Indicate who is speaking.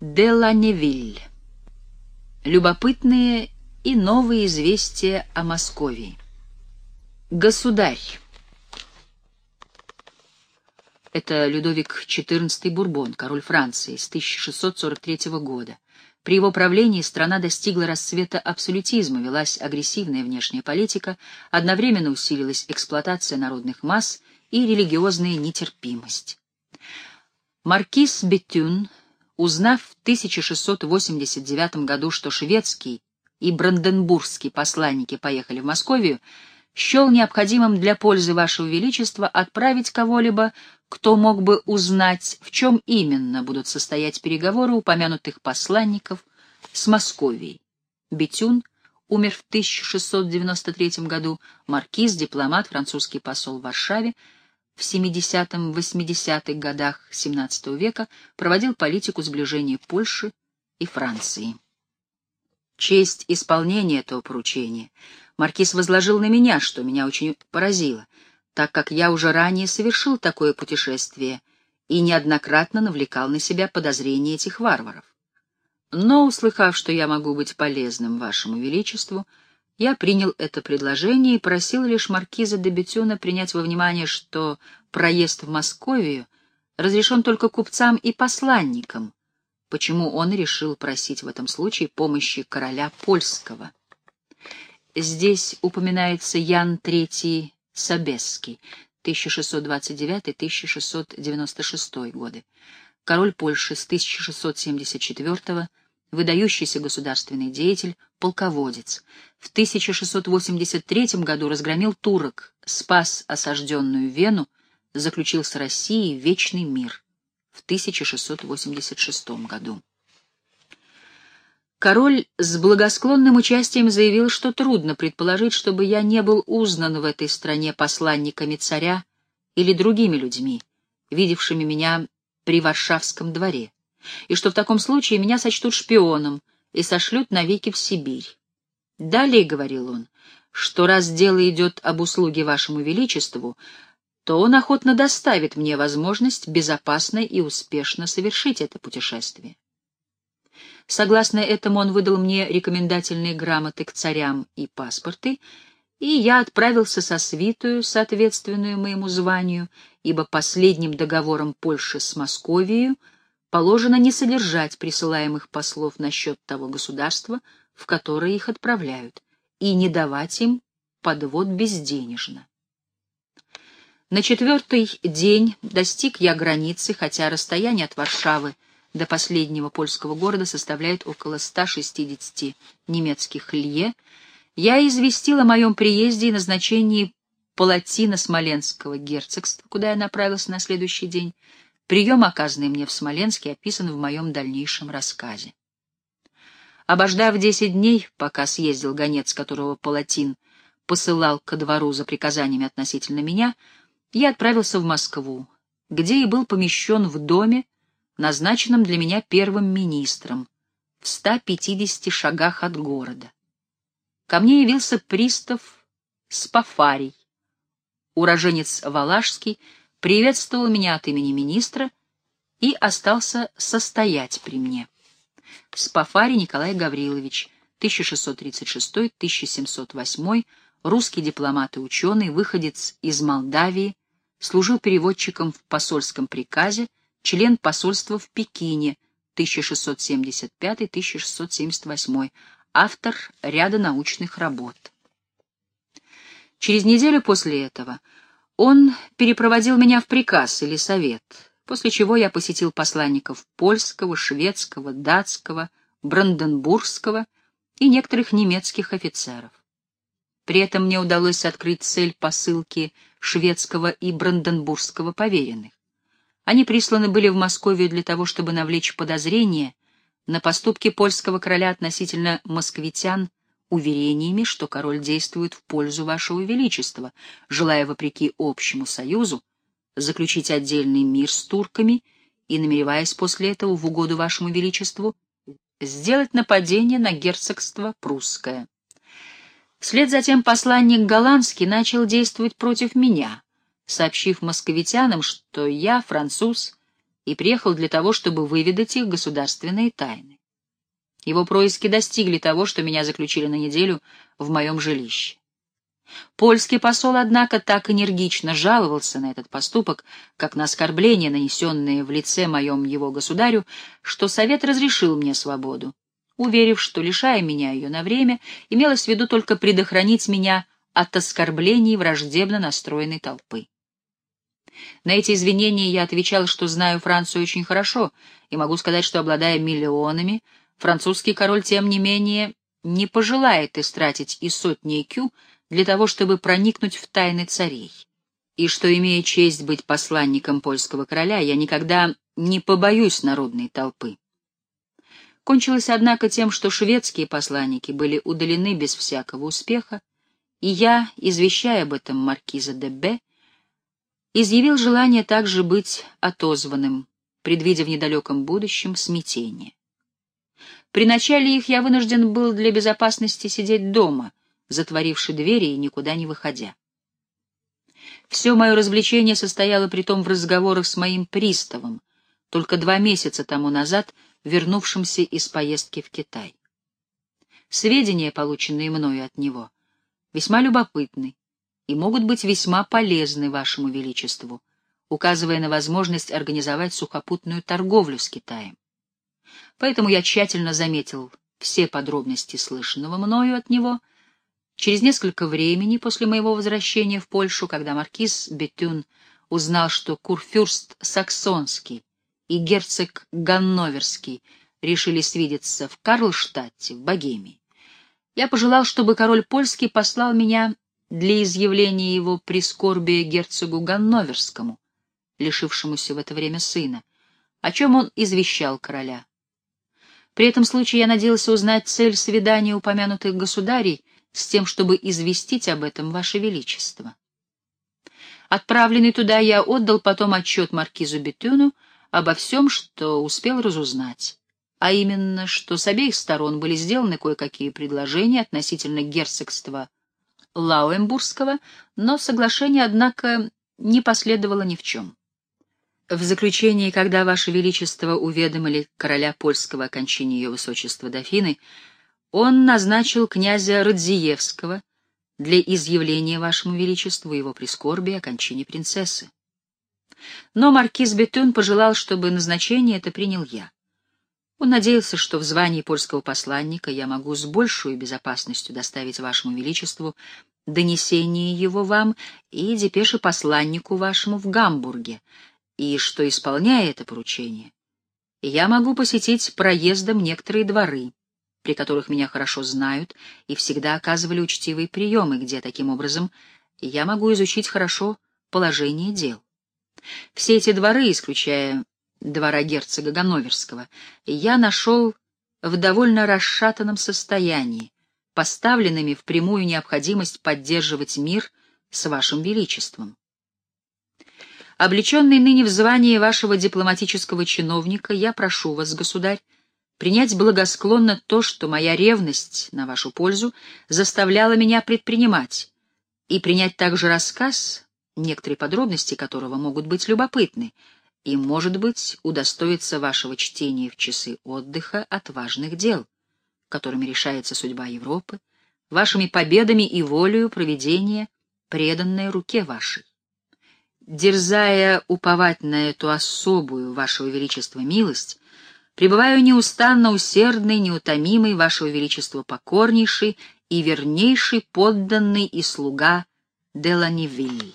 Speaker 1: де Ланевиль. Любопытные и новые известия о Московии. Государь. Это Людовик XIV Бурбон, король Франции, с 1643 года. При его правлении страна достигла расцвета абсолютизма, велась агрессивная внешняя политика, одновременно усилилась эксплуатация народных масс и религиозная нетерпимость. Маркиз Бетюн Узнав в 1689 году, что шведский и бранденбургский посланники поехали в Московию, счел необходимым для пользы Вашего Величества отправить кого-либо, кто мог бы узнать, в чем именно будут состоять переговоры упомянутых посланников с Московией. Бетюн умер в 1693 году, маркиз, дипломат, французский посол в Варшаве, в 70-80-х годах XVII века проводил политику сближения Польши и Франции. Честь исполнения этого поручения маркиз возложил на меня, что меня очень поразило, так как я уже ранее совершил такое путешествие и неоднократно навлекал на себя подозрения этих варваров. Но, услыхав, что я могу быть полезным вашему величеству, я принял это предложение и просил лишь маркиза де Бетюна принять во внимание, что проезд в Московию разрешен только купцам и посланникам, почему он решил просить в этом случае помощи короля польского. Здесь упоминается Ян III Собесский, 1629-1696 годы, король Польши с 1674 выдающийся государственный деятель, полководец. В 1683 году разгромил турок, спас осажденную Вену, заключил с Россией вечный мир в 1686 году. Король с благосклонным участием заявил, что трудно предположить, чтобы я не был узнан в этой стране посланниками царя или другими людьми, видевшими меня при Варшавском дворе и что в таком случае меня сочтут шпионом и сошлют навеки в Сибирь. Далее, — говорил он, — что раз дело идет об услуге вашему величеству, то он охотно доставит мне возможность безопасно и успешно совершить это путешествие. Согласно этому он выдал мне рекомендательные грамоты к царям и паспорты, и я отправился со свитую, соответственную моему званию, ибо последним договором Польши с Московией положено не содержать присылаемых послов насчет того государства, в которое их отправляют, и не давать им подвод безденежно. На четвертый день достиг я границы, хотя расстояние от Варшавы до последнего польского города составляет около 160 немецких лье, я известил о моем приезде и назначении палатина Смоленского герцогства, куда я направился на следующий день, Прием, оказанный мне в Смоленске, описан в моем дальнейшем рассказе. Обождав десять дней, пока съездил гонец, которого Палатин посылал ко двору за приказаниями относительно меня, я отправился в Москву, где и был помещен в доме, назначенном для меня первым министром, в 150 шагах от города. Ко мне явился пристав Спафарий, уроженец Валашский, приветствовал меня от имени министра и остался состоять при мне. Спафари Николай Гаврилович, 1636-1708, русский дипломат и ученый, выходец из Молдавии, служил переводчиком в посольском приказе, член посольства в Пекине, 1675-1678, автор ряда научных работ. Через неделю после этого он перепроводил меня в приказ или совет, после чего я посетил посланников польского, шведского, датского, бранденбургского и некоторых немецких офицеров. При этом мне удалось открыть цель посылки шведского и бранденбургского поверенных. Они присланы были в Московию для того, чтобы навлечь подозрения на поступки польского короля относительно москвитян уверениями, что король действует в пользу вашего величества, желая, вопреки общему союзу, заключить отдельный мир с турками и, намереваясь после этого в угоду вашему величеству, сделать нападение на герцогство прусское. Вслед за тем посланник голландский начал действовать против меня, сообщив московитянам, что я, француз, и приехал для того, чтобы выведать их государственные тайны. Его происки достигли того, что меня заключили на неделю в моем жилище. Польский посол, однако, так энергично жаловался на этот поступок, как на оскорбление, нанесенное в лице моем его государю, что совет разрешил мне свободу, уверив, что, лишая меня ее на время, имелось в виду только предохранить меня от оскорблений враждебно настроенной толпы. На эти извинения я отвечал, что знаю Францию очень хорошо, и могу сказать, что, обладая миллионами, французский король, тем не менее, не пожелает истратить и сотни кю для того, чтобы проникнуть в тайны царей, и что, имея честь быть посланником польского короля, я никогда не побоюсь народной толпы. Кончилось, однако, тем, что шведские посланники были удалены без всякого успеха, и я, извещая об этом маркиза де Б., изъявил желание также быть отозванным, предвидя в недалеком будущем смятение. При начале их я вынужден был для безопасности сидеть дома, затворивши двери и никуда не выходя. Все мое развлечение состояло притом в разговорах с моим приставом, только два месяца тому назад вернувшимся из поездки в Китай. Сведения, полученные мною от него, весьма любопытны и могут быть весьма полезны вашему величеству, указывая на возможность организовать сухопутную торговлю с Китаем. Поэтому я тщательно заметил все подробности слышанного мною от него Через несколько времени после моего возвращения в Польшу, когда маркиз Бетюн узнал, что курфюрст Саксонский и герцог Ганноверский решили свидеться в Карлштадте, в Богемии, я пожелал, чтобы король польский послал меня для изъявления его прискорбия герцогу Ганноверскому, лишившемуся в это время сына, о чем он извещал короля. При этом случае я надеялся узнать цель свидания упомянутых государей с тем, чтобы известить об этом Ваше Величество. Отправленный туда я отдал потом отчет маркизу Бетюну обо всем, что успел разузнать, а именно, что с обеих сторон были сделаны кое-какие предложения относительно герцогства Лауэмбургского, но соглашение, однако, не последовало ни в чем. В заключении, когда Ваше Величество уведомили короля польского о кончине ее высочества дофины, он назначил князя Радзиевского для изъявления вашему величеству его прискорбия о кончине принцессы. Но маркиз Бетюн пожелал, чтобы назначение это принял я. Он надеялся, что в звании польского посланника я могу с большей безопасностью доставить вашему величеству донесение его вам и депеши посланнику вашему в Гамбурге, и что, исполняя это поручение, я могу посетить проездом некоторые дворы, при которых меня хорошо знают и всегда оказывали учтивые приемы, где, таким образом, я могу изучить хорошо положение дел. Все эти дворы, исключая двора герцога Ганноверского, я нашел в довольно расшатанном состоянии, поставленными в прямую необходимость поддерживать мир с вашим величеством. Облеченный ныне в звание вашего дипломатического чиновника, я прошу вас, государь, принять благосклонно то, что моя ревность на вашу пользу заставляла меня предпринимать, и принять также рассказ, некоторые подробности которого могут быть любопытны, и, может быть, удостоиться вашего чтения в часы отдыха от важных дел, которыми решается судьба Европы, вашими победами и волею проведения, преданной руке вашей. Дерзая уповать на эту особую, вашего величества, милость, пребываю неустанно усердный, неутомимый, Вашего Величества покорнейший и вернейший подданный и слуга Деланивиль.